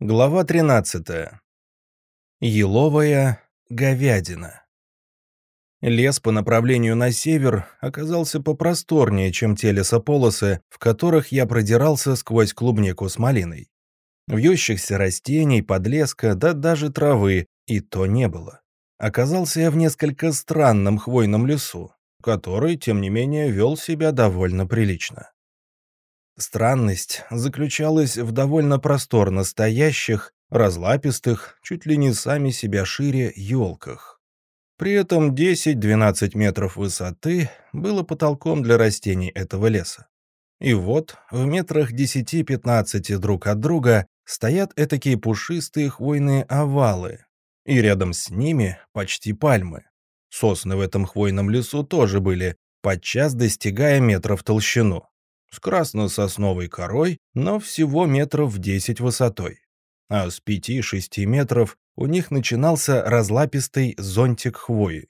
Глава 13. Еловая говядина. Лес по направлению на север оказался попросторнее, чем те лесополосы, в которых я продирался сквозь клубнику с малиной. Вьющихся растений, подлеска, да даже травы и то не было. Оказался я в несколько странном хвойном лесу, который, тем не менее, вел себя довольно прилично. Странность заключалась в довольно просторно стоящих, разлапистых, чуть ли не сами себя шире, елках. При этом 10-12 метров высоты было потолком для растений этого леса. И вот в метрах 10-15 друг от друга стоят этакие пушистые хвойные овалы, и рядом с ними почти пальмы. Сосны в этом хвойном лесу тоже были, подчас достигая метров толщину с красно-сосновой корой, но всего метров в 10 высотой. А с 5-6 метров у них начинался разлапистый зонтик хвои.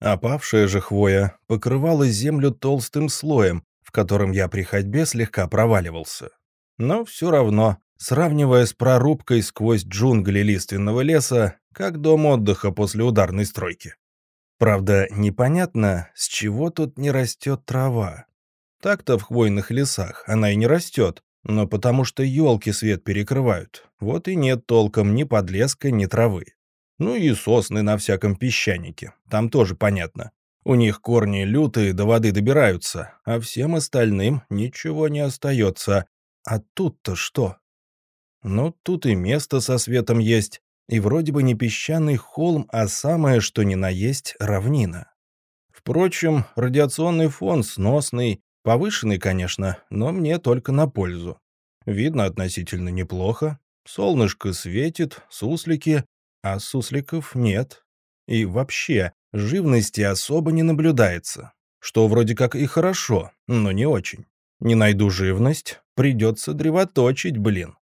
Опавшая же хвоя покрывала землю толстым слоем, в котором я при ходьбе слегка проваливался. Но все равно, сравнивая с прорубкой сквозь джунгли лиственного леса, как дом отдыха после ударной стройки. Правда, непонятно, с чего тут не растет трава. Так-то в хвойных лесах она и не растет, но потому что елки свет перекрывают. Вот и нет толком ни подлеска, ни травы. Ну и сосны на всяком песчанике. Там тоже понятно. У них корни лютые, до воды добираются, а всем остальным ничего не остается. А тут-то что? Ну, тут и место со светом есть, и вроде бы не песчаный холм, а самое что ни на есть равнина. Впрочем, радиационный фон сносный, Повышенный, конечно, но мне только на пользу. Видно относительно неплохо. Солнышко светит, суслики, а сусликов нет. И вообще, живности особо не наблюдается. Что вроде как и хорошо, но не очень. Не найду живность, придется древоточить, блин.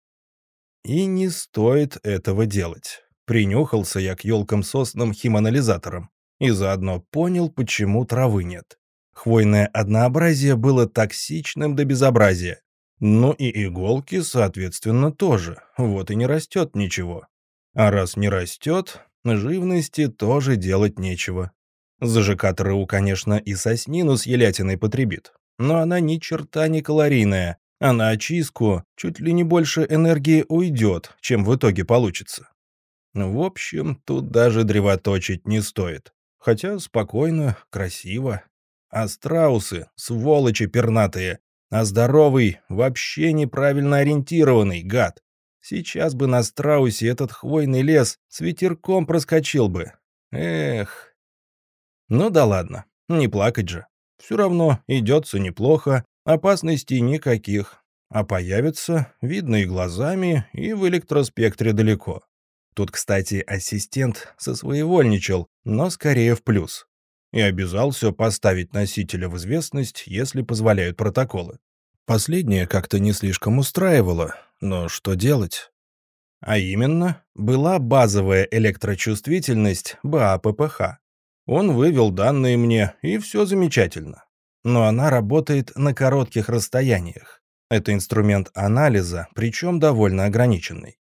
И не стоит этого делать. Принюхался я к елкам-соснам химанализатором и заодно понял, почему травы нет. Хвойное однообразие было токсичным до безобразия. Ну и иголки, соответственно, тоже. Вот и не растет ничего. А раз не растет, живности тоже делать нечего. За ЖК-ТРУ, конечно, и соснину с елятиной потребит. Но она ни черта не калорийная, а на очистку чуть ли не больше энергии уйдет, чем в итоге получится. В общем, тут даже древоточить не стоит. Хотя спокойно, красиво, а страусы — сволочи пернатые, а здоровый — вообще неправильно ориентированный, гад. Сейчас бы на страусе этот хвойный лес с ветерком проскочил бы. Эх. Ну да ладно, не плакать же. Все равно идется неплохо, опасностей никаких. А появится, видно и глазами, и в электроспектре далеко. Тут, кстати, ассистент сосвоевольничал, но скорее в плюс и обязался поставить носителя в известность, если позволяют протоколы. Последнее как-то не слишком устраивало, но что делать? А именно, была базовая электрочувствительность БАППХ. Он вывел данные мне, и все замечательно. Но она работает на коротких расстояниях. Это инструмент анализа, причем довольно ограниченный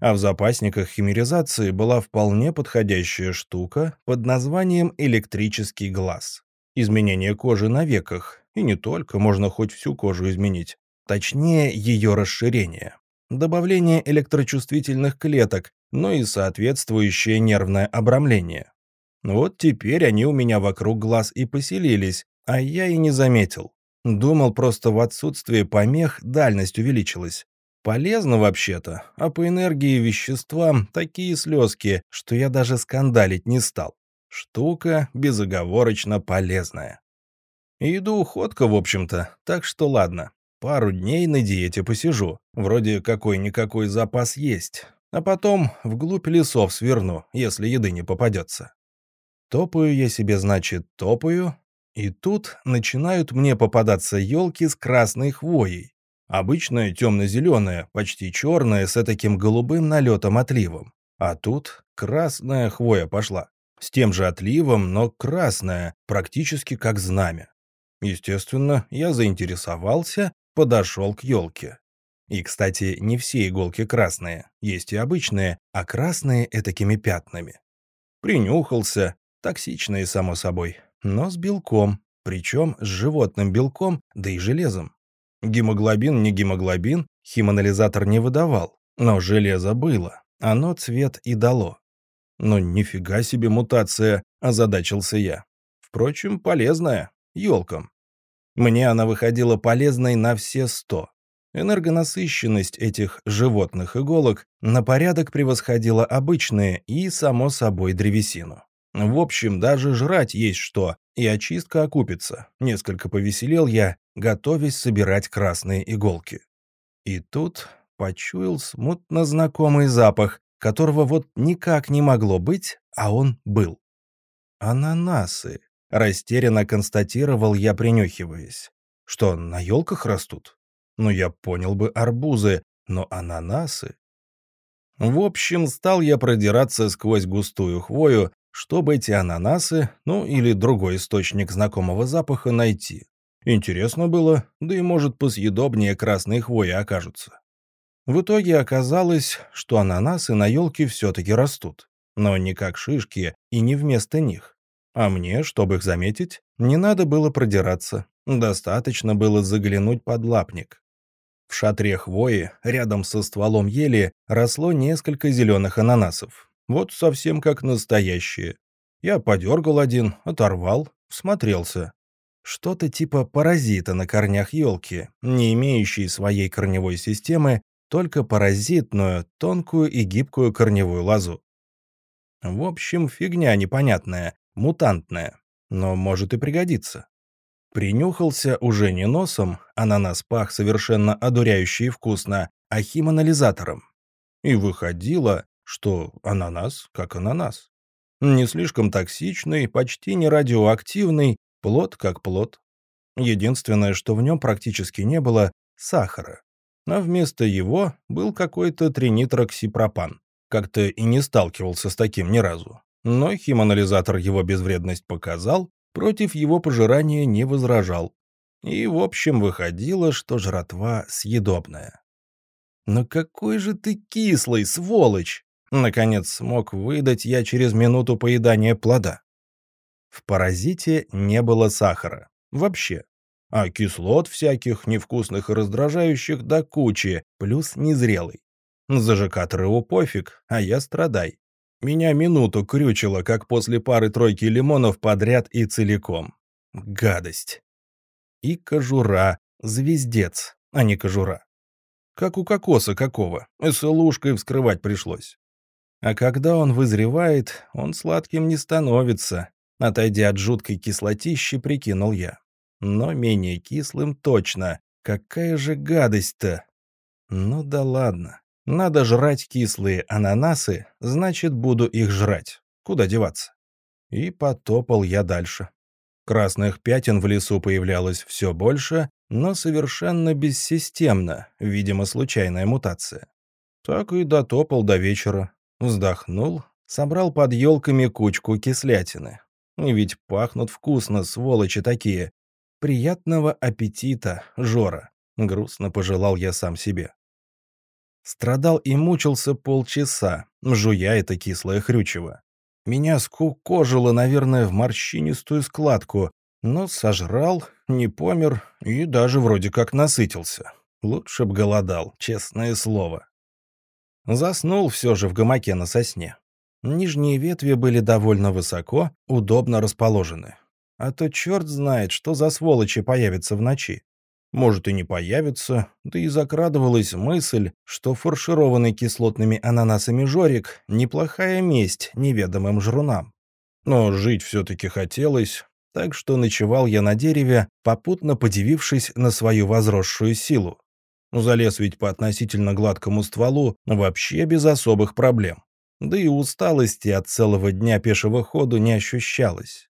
а в запасниках химеризации была вполне подходящая штука под названием электрический глаз. Изменение кожи на веках, и не только, можно хоть всю кожу изменить. Точнее, ее расширение. Добавление электрочувствительных клеток, но и соответствующее нервное обрамление. Вот теперь они у меня вокруг глаз и поселились, а я и не заметил. Думал, просто в отсутствие помех дальность увеличилась. Полезно вообще-то, а по энергии и веществам такие слезки, что я даже скандалить не стал. Штука безоговорочно полезная. Иду уходка, в общем-то, так что ладно. Пару дней на диете посижу. Вроде какой-никакой запас есть. А потом вглубь лесов сверну, если еды не попадется. Топаю я себе, значит, топаю. И тут начинают мне попадаться елки с красной хвоей. Обычная темно-зеленая, почти черная, с таким голубым налетом отливом. А тут красная хвоя пошла. С тем же отливом, но красная, практически как знамя. Естественно, я заинтересовался, подошел к елке. И, кстати, не все иголки красные, есть и обычные, а красные этакими пятнами. Принюхался, токсичные, само собой, но с белком, причем с животным белком, да и железом. Гемоглобин не гемоглобин, химанализатор не выдавал, но железо было, оно цвет и дало. Но нифига себе мутация, озадачился я. Впрочем, полезная, елкам. Мне она выходила полезной на все сто. Энергонасыщенность этих животных иголок на порядок превосходила обычные и, само собой, древесину. В общем, даже жрать есть что, и очистка окупится. Несколько повеселел я, готовясь собирать красные иголки. И тут почуял смутно знакомый запах, которого вот никак не могло быть, а он был. «Ананасы», — растерянно констатировал я, принюхиваясь. «Что, на елках растут? Ну, я понял бы арбузы, но ананасы...» В общем, стал я продираться сквозь густую хвою, чтобы эти ананасы, ну или другой источник знакомого запаха найти. Интересно было, да и может посъедобнее красные хвои окажутся. В итоге оказалось, что ананасы на елке все-таки растут, но не как шишки и не вместо них. А мне, чтобы их заметить, не надо было продираться, достаточно было заглянуть под лапник. В шатре хвои, рядом со стволом ели, росло несколько зеленых ананасов. Вот совсем как настоящие. Я подергал один, оторвал, всмотрелся. Что-то типа паразита на корнях елки, не имеющий своей корневой системы только паразитную, тонкую и гибкую корневую лозу. В общем, фигня непонятная, мутантная, но может и пригодиться. Принюхался уже не носом, ананас пах совершенно одуряюще и вкусно, а химанализатором. И выходило, что ананас как ананас. Не слишком токсичный, почти не радиоактивный, плод как плод. Единственное, что в нем практически не было — сахара а вместо его был какой-то тринитроксипропан. Как-то и не сталкивался с таким ни разу. Но химанализатор его безвредность показал, против его пожирания не возражал. И, в общем, выходило, что жратва съедобная. «Но какой же ты кислый, сволочь!» Наконец смог выдать я через минуту поедания плода. В паразите не было сахара. Вообще а кислот всяких невкусных и раздражающих до кучи, плюс незрелый. За ЖК Треву пофиг, а я страдай. Меня минуту крючило, как после пары-тройки лимонов подряд и целиком. Гадость. И кожура, звездец, а не кожура. Как у кокоса какого, с лужкой вскрывать пришлось. А когда он вызревает, он сладким не становится. Отойдя от жуткой кислотищи, прикинул я но менее кислым точно. Какая же гадость-то! Ну да ладно. Надо жрать кислые ананасы, значит, буду их жрать. Куда деваться? И потопал я дальше. Красных пятен в лесу появлялось все больше, но совершенно бессистемно, видимо, случайная мутация. Так и дотопал до вечера. Вздохнул, собрал под елками кучку кислятины. Ведь пахнут вкусно, сволочи такие. «Приятного аппетита, Жора», — грустно пожелал я сам себе. Страдал и мучился полчаса, жуя это кислое хрючево. Меня скукожило, наверное, в морщинистую складку, но сожрал, не помер и даже вроде как насытился. Лучше б голодал, честное слово. Заснул все же в гамаке на сосне. Нижние ветви были довольно высоко, удобно расположены. А то черт знает, что за сволочи появятся в ночи. Может и не появится, да и закрадывалась мысль, что фаршированный кислотными ананасами жорик — неплохая месть неведомым жрунам. Но жить все-таки хотелось, так что ночевал я на дереве, попутно подивившись на свою возросшую силу. Залез ведь по относительно гладкому стволу вообще без особых проблем. Да и усталости от целого дня пешего ходу не ощущалось.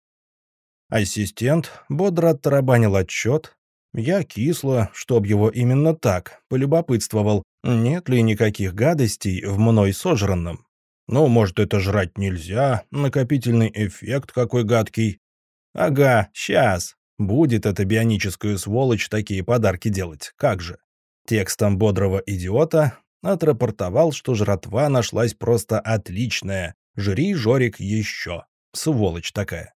Ассистент бодро оттарабанил отчет. Я кисло, чтоб его именно так, полюбопытствовал, нет ли никаких гадостей в мной сожранном. Ну, может, это жрать нельзя, накопительный эффект какой гадкий. Ага, сейчас. Будет эта бионическая сволочь такие подарки делать, как же. Текстом бодрого идиота отрапортовал, что жратва нашлась просто отличная. Жри, Жорик, еще. Сволочь такая.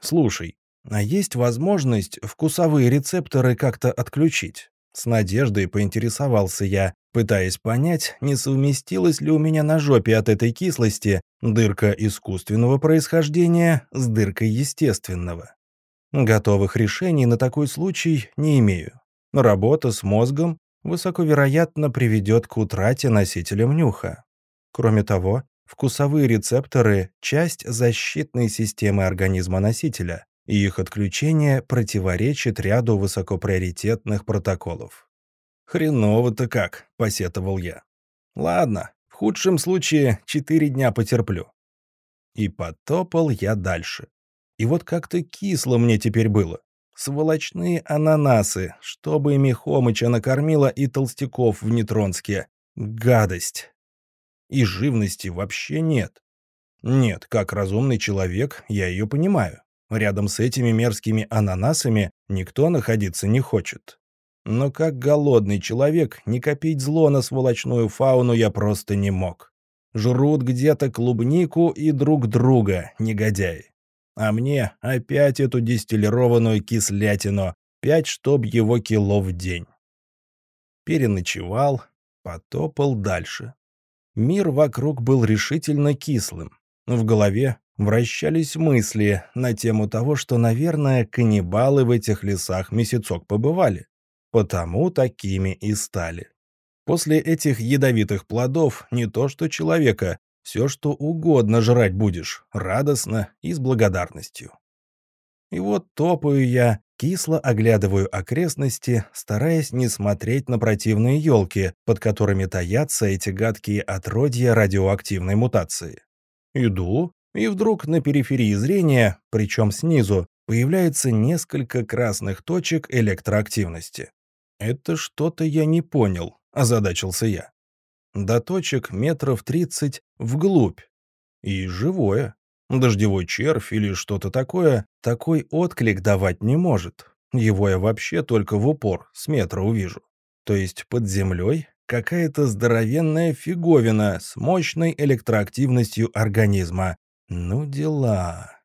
Слушай, а есть возможность вкусовые рецепторы как-то отключить? С надеждой поинтересовался я, пытаясь понять, не совместилась ли у меня на жопе от этой кислости дырка искусственного происхождения с дыркой естественного. Готовых решений на такой случай не имею. Работа с мозгом высоковероятно приведет к утрате носителем нюха. Кроме того, вкусовые рецепторы – часть защитной системы организма носителя, и их отключение противоречит ряду высокоприоритетных протоколов. «Хреново-то как», — посетовал я. «Ладно, в худшем случае четыре дня потерплю». И потопал я дальше. И вот как-то кисло мне теперь было. Сволочные ананасы, чтобы ими Хомыча накормила и толстяков в Нетронске. Гадость. И живности вообще нет. Нет, как разумный человек, я ее понимаю. Рядом с этими мерзкими ананасами никто находиться не хочет. Но как голодный человек, не копить зло на сволочную фауну я просто не мог. Жрут где-то клубнику и друг друга, негодяи. А мне опять эту дистиллированную кислятину, пять чтоб его кило в день. Переночевал, потопал дальше. Мир вокруг был решительно кислым. В голове вращались мысли на тему того, что, наверное, каннибалы в этих лесах месяцок побывали. Потому такими и стали. После этих ядовитых плодов не то что человека, все что угодно жрать будешь, радостно и с благодарностью. И вот топаю я, кисло оглядываю окрестности, стараясь не смотреть на противные елки, под которыми таятся эти гадкие отродья радиоактивной мутации. Иду, и вдруг на периферии зрения, причем снизу, появляется несколько красных точек электроактивности. «Это что-то я не понял», — озадачился я. До точек метров тридцать вглубь. И живое. Дождевой червь или что-то такое такой отклик давать не может. Его я вообще только в упор, с метра увижу. То есть под землей какая-то здоровенная фиговина с мощной электроактивностью организма, ну дела.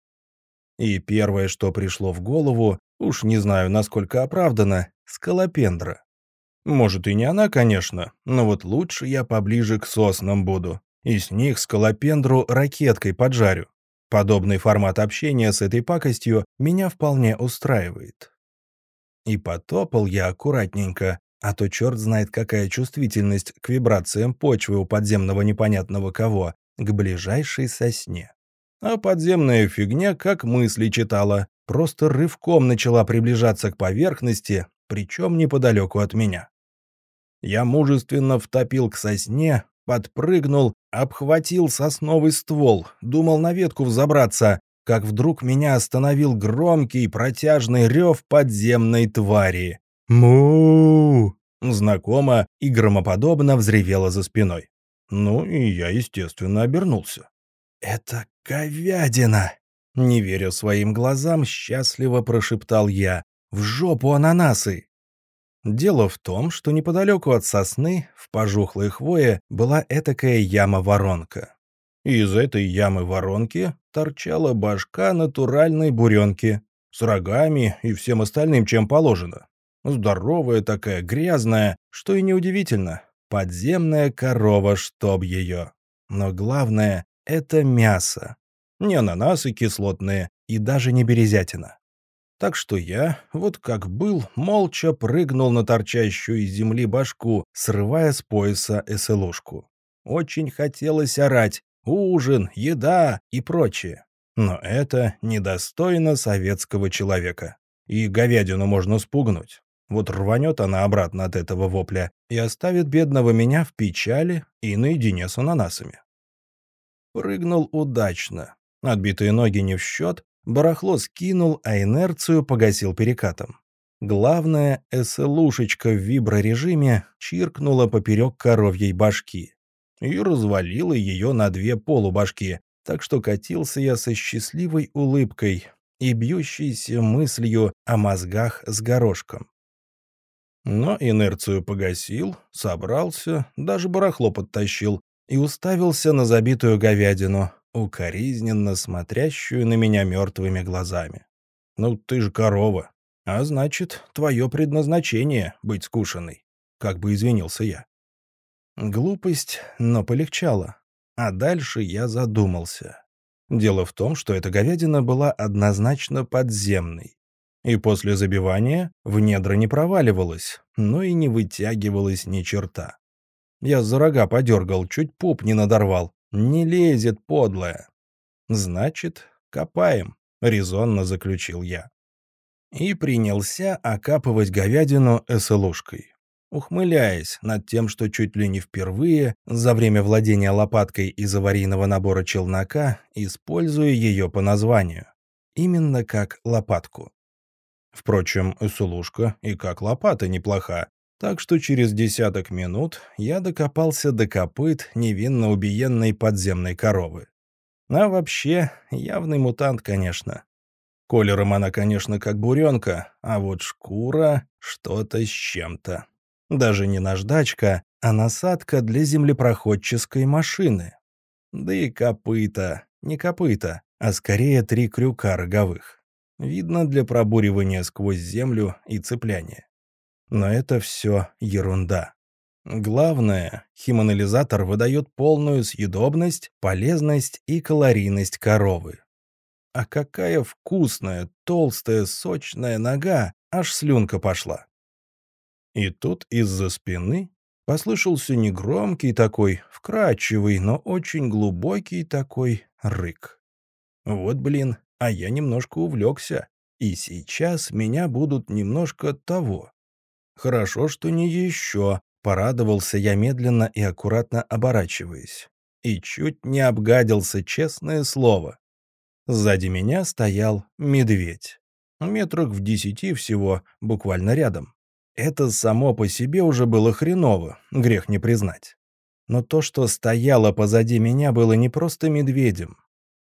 И первое, что пришло в голову, уж не знаю, насколько оправдано, скалопендра. Может, и не она, конечно, но вот лучше я поближе к соснам буду, и с них скалопендру ракеткой поджарю. Подобный формат общения с этой пакостью меня вполне устраивает. И потопал я аккуратненько, а то черт знает какая чувствительность к вибрациям почвы у подземного непонятного кого, к ближайшей сосне. А подземная фигня как мысли читала, просто рывком начала приближаться к поверхности, причем неподалеку от меня. Я мужественно втопил к сосне, подпрыгнул, обхватил сосновый ствол, думал на ветку взобраться, как вдруг меня остановил громкий протяжный рев подземной твари. му Знакомо и громоподобно взревело за спиной. Ну и я, естественно, обернулся. «Это говядина!» Не веря своим глазам, счастливо прошептал я. «В жопу ананасы!» Дело в том, что неподалеку от сосны, в пожухлой хвое, была этакая яма-воронка. из этой ямы-воронки торчала башка натуральной буренки с рогами и всем остальным, чем положено. Здоровая такая, грязная, что и неудивительно. Подземная корова, чтоб ее. Но главное, это мясо. Не ананасы кислотные и даже не березятина. Так что я, вот как был, молча прыгнул на торчащую из земли башку, срывая с пояса эселушку. Очень хотелось орать «Ужин, еда» и прочее. Но это недостойно советского человека. И говядину можно спугнуть. Вот рванет она обратно от этого вопля и оставит бедного меня в печали и наедине с ананасами. Прыгнул удачно. Отбитые ноги не в счет, барахло скинул, а инерцию погасил перекатом. Главное, СЛушечка в виброрежиме чиркнула поперек коровьей башки и развалила ее на две полубашки, так что катился я со счастливой улыбкой и бьющейся мыслью о мозгах с горошком. Но инерцию погасил, собрался, даже барахло подтащил и уставился на забитую говядину, укоризненно смотрящую на меня мертвыми глазами. «Ну, ты же корова, а значит, твое предназначение — быть скушенной», — как бы извинился я. Глупость, но полегчало. А дальше я задумался. Дело в том, что эта говядина была однозначно подземной. И после забивания в недра не проваливалась, но и не вытягивалась ни черта. Я за рога подергал, чуть пуп не надорвал. Не лезет, подлая. Значит, копаем, резонно заключил я. И принялся окапывать говядину эсэлушкой, ухмыляясь над тем, что чуть ли не впервые за время владения лопаткой из аварийного набора челнока использую ее по названию. Именно как лопатку. Впрочем, эсэлушка и как лопата неплоха, так что через десяток минут я докопался до копыт невинно убиенной подземной коровы. А вообще, явный мутант, конечно. Колером она, конечно, как буренка, а вот шкура — что-то с чем-то. Даже не наждачка, а насадка для землепроходческой машины. Да и копыта, не копыта, а скорее три крюка роговых. Видно для пробуривания сквозь землю и цепляния. Но это все ерунда. Главное, химанализатор выдает полную съедобность, полезность и калорийность коровы. А какая вкусная, толстая, сочная нога, аж слюнка пошла. И тут из-за спины послышался негромкий такой, вкрадчивый, но очень глубокий такой рык. Вот блин, а я немножко увлекся, и сейчас меня будут немножко того, Хорошо, что не еще, порадовался я медленно и аккуратно оборачиваясь. И чуть не обгадился, честное слово. Сзади меня стоял медведь. Метрах в десяти всего, буквально рядом. Это само по себе уже было хреново, грех не признать. Но то, что стояло позади меня, было не просто медведем.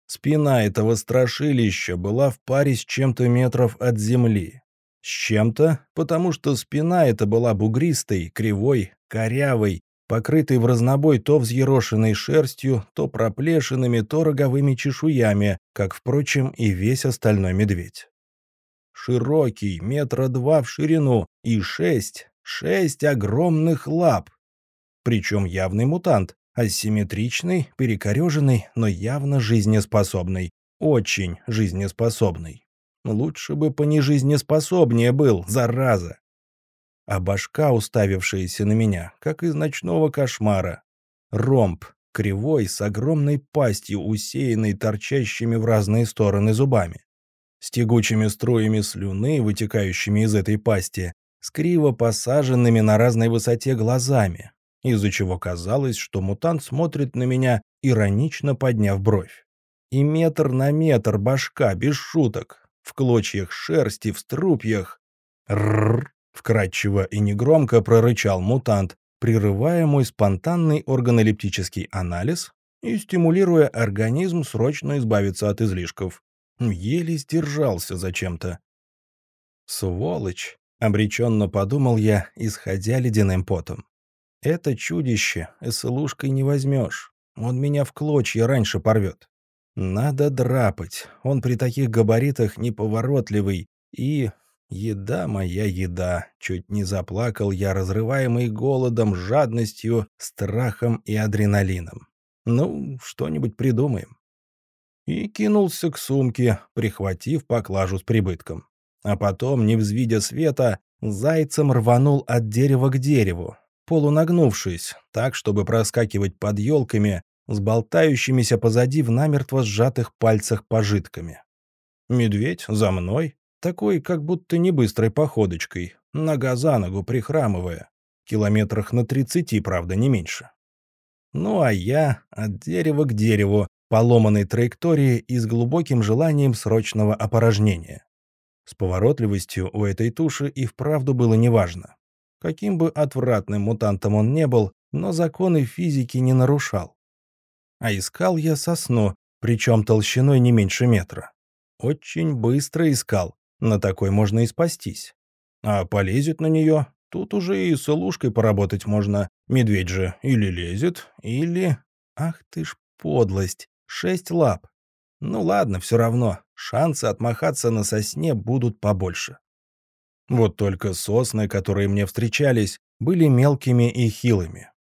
Спина этого страшилища была в паре с чем-то метров от земли. С чем-то, потому что спина эта была бугристой, кривой, корявой, покрытой в разнобой то взъерошенной шерстью, то проплешинами, то роговыми чешуями, как, впрочем, и весь остальной медведь. Широкий, метра два в ширину, и шесть, шесть огромных лап. Причем явный мутант, асимметричный, перекореженный, но явно жизнеспособный, очень жизнеспособный. Лучше бы понежизнеспособнее был, зараза. А башка, уставившаяся на меня, как из ночного кошмара. Ромб, кривой, с огромной пастью, усеянной торчащими в разные стороны зубами. С тягучими струями слюны, вытекающими из этой пасти, с криво посаженными на разной высоте глазами, из-за чего казалось, что мутант смотрит на меня, иронично подняв бровь. И метр на метр башка, без шуток, в клочьях шерсти, в струпьях. «Рррр!» — вкрадчиво и негромко прорычал мутант, прерывая мой спонтанный органолептический анализ и стимулируя организм срочно избавиться от излишков. Еле сдержался зачем-то. «Сволочь!» — обреченно подумал я, исходя ледяным потом. «Это чудище эсэлушкой не возьмешь. Он меня в клочья раньше порвет. Надо драпать. Он при таких габаритах неповоротливый. И еда моя еда. Чуть не заплакал я, разрываемый голодом, жадностью, страхом и адреналином. Ну, что-нибудь придумаем. И кинулся к сумке, прихватив поклажу с прибытком. А потом, не взвидя света, зайцем рванул от дерева к дереву, полунагнувшись, так, чтобы проскакивать под елками, с болтающимися позади в намертво сжатых пальцах пожитками. Медведь за мной, такой как будто не быстрой походочкой, нога за ногу прихрамывая, километрах на тридцати, правда, не меньше. Ну а я от дерева к дереву, поломанной траектории и с глубоким желанием срочного опорожнения. С поворотливостью у этой туши и вправду было неважно. Каким бы отвратным мутантом он не был, но законы физики не нарушал. А искал я сосну, причем толщиной не меньше метра. Очень быстро искал, на такой можно и спастись. А полезет на нее, Тут уже и с илушкой поработать можно. Медведь же или лезет, или... Ах ты ж подлость. Шесть лап. Ну ладно, все равно. Шансы отмахаться на сосне будут побольше. Вот только сосны, которые мне встречались, были мелкими и хилыми.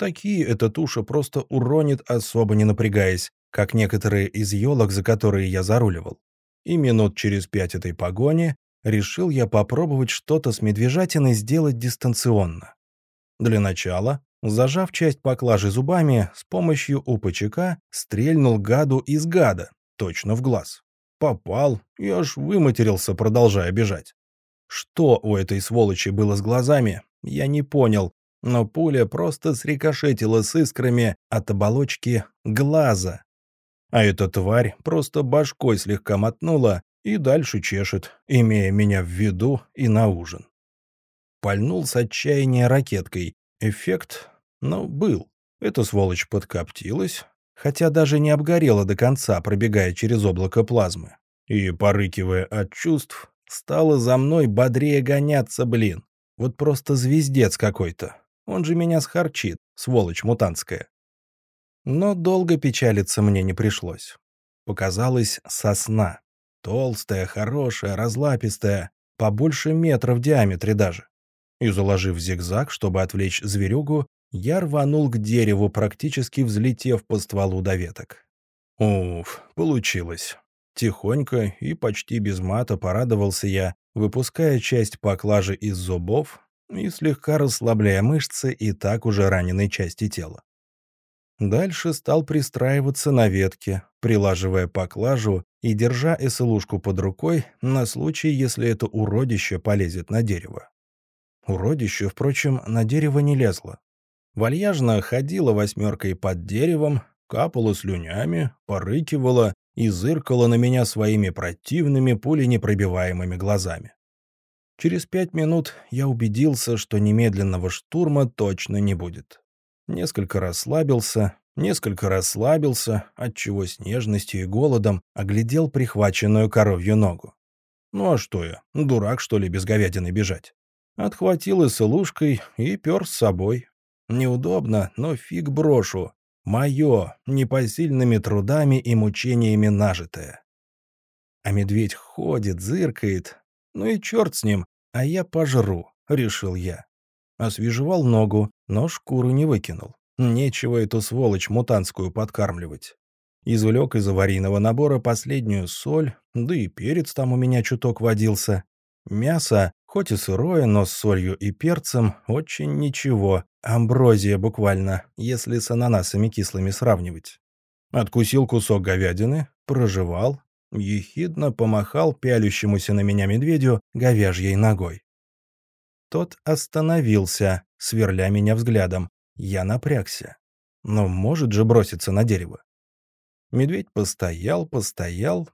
Такие эта туша просто уронит, особо не напрягаясь, как некоторые из елок, за которые я заруливал. И минут через пять этой погони решил я попробовать что-то с медвежатиной сделать дистанционно. Для начала, зажав часть поклажи зубами, с помощью УПЧК стрельнул гаду из гада, точно в глаз. Попал и аж выматерился, продолжая бежать. Что у этой сволочи было с глазами, я не понял, но пуля просто срикошетила с искрами от оболочки глаза. А эта тварь просто башкой слегка мотнула и дальше чешет, имея меня в виду и на ужин. Пальнул с отчаяния ракеткой. Эффект, ну, был. Эта сволочь подкоптилась, хотя даже не обгорела до конца, пробегая через облако плазмы. И, порыкивая от чувств, стала за мной бодрее гоняться, блин. Вот просто звездец какой-то. Он же меня схарчит, сволочь мутантская. Но долго печалиться мне не пришлось. Показалась сосна. Толстая, хорошая, разлапистая, побольше метра в диаметре даже. И заложив зигзаг, чтобы отвлечь зверюгу, я рванул к дереву, практически взлетев по стволу до веток. Уф, получилось. Тихонько и почти без мата порадовался я, выпуская часть поклажи из зубов, и слегка расслабляя мышцы и так уже раненой части тела. Дальше стал пристраиваться на ветке, прилаживая поклажу и держа СЛУшку под рукой на случай, если это уродище полезет на дерево. Уродище, впрочем, на дерево не лезло. Вальяжно ходила восьмеркой под деревом, капала слюнями, порыкивала и зыркала на меня своими противными пуленепробиваемыми глазами. Через пять минут я убедился, что немедленного штурма точно не будет. Несколько расслабился, несколько расслабился, отчего с нежностью и голодом оглядел прихваченную коровью ногу. Ну а что я, дурак, что ли, без говядины бежать? Отхватил и с илушкой и пер с собой. Неудобно, но фиг брошу. Мое, непосильными трудами и мучениями нажитое. А медведь ходит, зыркает. Ну и черт с ним, а я пожру, решил я. Освежевал ногу, но шкуру не выкинул. Нечего эту сволочь мутантскую подкармливать. Извлек из аварийного набора последнюю соль, да и перец там у меня чуток водился. Мясо, хоть и сырое, но с солью и перцем, очень ничего. Амброзия буквально, если с ананасами кислыми сравнивать. Откусил кусок говядины, прожевал, ехидно помахал пялющемуся на меня медведю говяжьей ногой. Тот остановился, сверля меня взглядом. Я напрягся. Но может же броситься на дерево. Медведь постоял, постоял,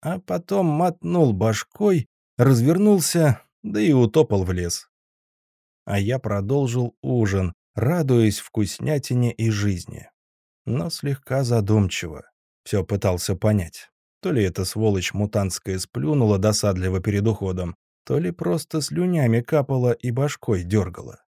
а потом мотнул башкой, развернулся, да и утопал в лес. А я продолжил ужин, радуясь вкуснятине и жизни. Но слегка задумчиво. Все пытался понять. То ли эта сволочь мутантская сплюнула досадливо перед уходом, то ли просто слюнями капала и башкой дергала.